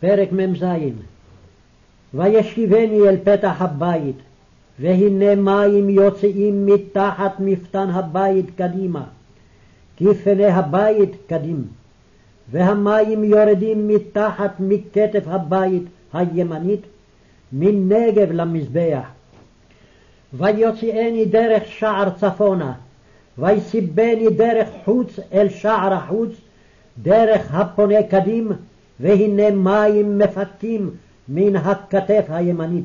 פרק מ"ז וישיבני אל פתח הבית, והנה מים יוצאים מתחת מפתן הבית קדימה, כפני הבית קדים, והמים יורדים מתחת מכתף הבית הימנית, מנגב למזבח. ויוציאני דרך שער צפונה, ויסיבני דרך חוץ אל שער החוץ, דרך הפונה קדים, והנה מים מפקים מן הכתף הימנית.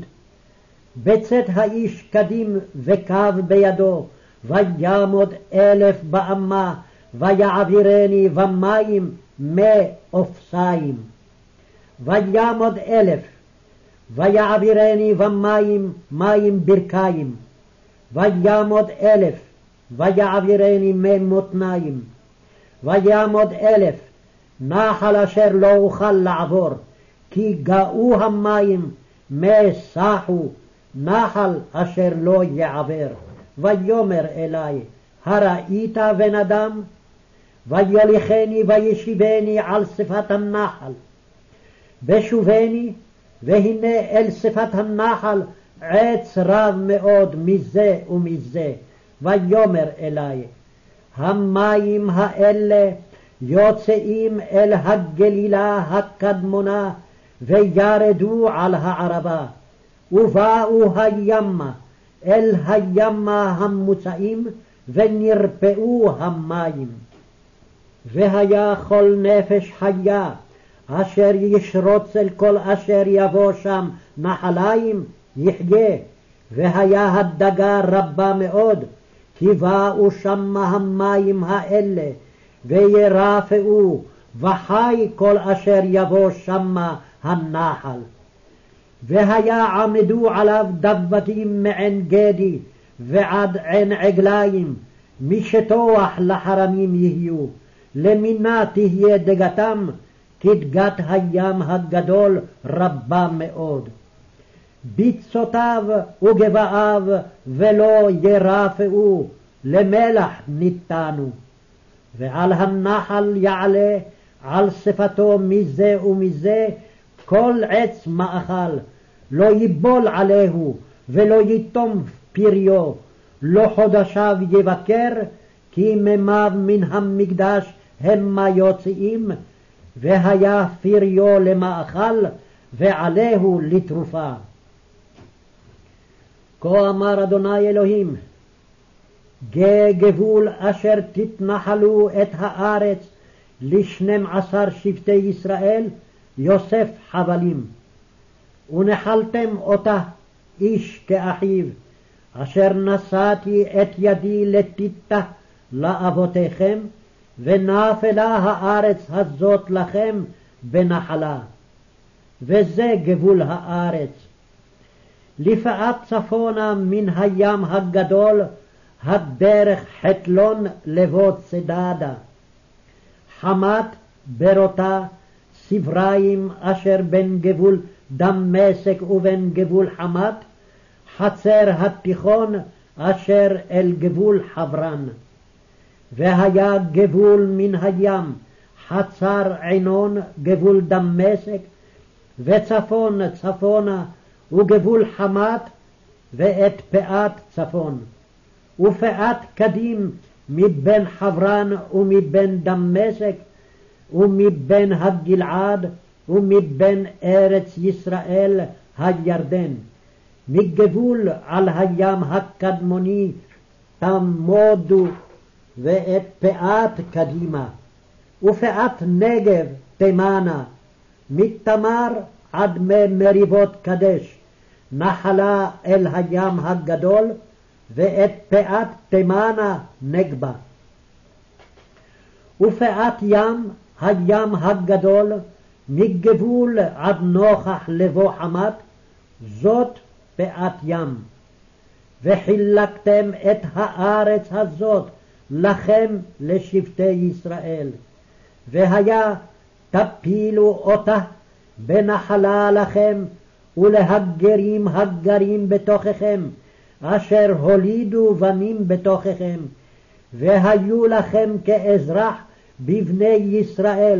בצאת האיש קדים וקו בידו, וימוד אלף באמה, ויעבירני במים מאופסיים. וימוד אלף, ויעבירני במים מים ברכיים. וימוד אלף, ויעבירני ממותניים. וימוד אלף, נחל אשר לא אוכל לעבור, כי גאו המים, מסחו, נחל אשר לא יעבר. ויאמר אלי, הראית בן אדם? ויוליכני וישיבני על שפת הנחל. בשובני, והנה אל שפת הנחל עץ רב מאוד מזה ומזה. ויאמר אלי, המים האלה יוצאים אל הגלילה הקדמונה, וירדו על הערבה, ובאו הימה, אל הימה המוצאים, ונרפאו המים. והיה כל נפש חיה, אשר ישרוץ אל כל אשר יבוא שם נחליים, יחיה, והיה הדגה רבה מאוד, כי באו שמה המים האלה, וירפאו, וחי כל אשר יבוא שמה הנחל. והיה עמדו עליו דבתים מעין גדי ועד עין עגליים, משטוח לחרמים יהיו, למינה תהיה דגתם, כדגת הים הגדול רבה מאוד. ביצותיו וגבעיו ולא ירפאו, למלח ניתנו. ועל הנחל יעלה על שפתו מזה ומזה כל עץ מאכל, לא ייבול עליהו ולא יתום פריו, לא חודשיו יבקר, כי מימיו מן המקדש המה יוצאים, והיה פריו למאכל, ועליהו לתרופה. כה אמר אדוני אלוהים, גבול אשר תתנחלו את הארץ לשנים עשר שבטי ישראל, יוסף חבלים. ונחלתם אותה איש כאחיו, אשר נשאתי את ידי לתיתה לאבותיכם, ונפלה הארץ הזאת לכם בנחלה. וזה גבול הארץ. לפאת צפונה מן הים הגדול, הדרך חתלון לבוא צדדה. חמת ברותה סבריים אשר בין גבול דמשק ובין גבול חמת, חצר התיכון אשר אל גבול חברן. והיה גבול מן הים, חצר עינון גבול דמשק, וצפון צפונה וגבול חמת, ואת פאת צפון. ופאת קדים מבין חברן ומבין דמשק, ומבין הגלעד, ומבין ארץ ישראל הירדן. מגבול על הים הקדמוני תמודו ואת פאת קדימה, ופאת נגב תימנה, מתמר עד מי מריבות קדש, נחלה אל הים הגדול, ואת פאת תימנה נגבה. ופאת ים, הים הגדול, מגבול עד נוכח לבוא חמת, זאת פאת ים. וחילקתם את הארץ הזאת לכם לשבטי ישראל. והיה תפילו אותה בנחלה לכם ולהגרים הגרים בתוככם, אשר הולידו בנים בתוככם, והיו לכם כאזרח בבני ישראל.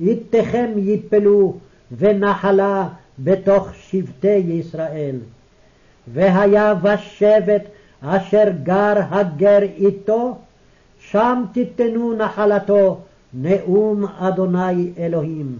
איתכם יפלו, ונחלה בתוך שבטי ישראל. והיה בשבט אשר גר הגר איתו, שם תיתנו נחלתו, נאום אדוני אלוהים.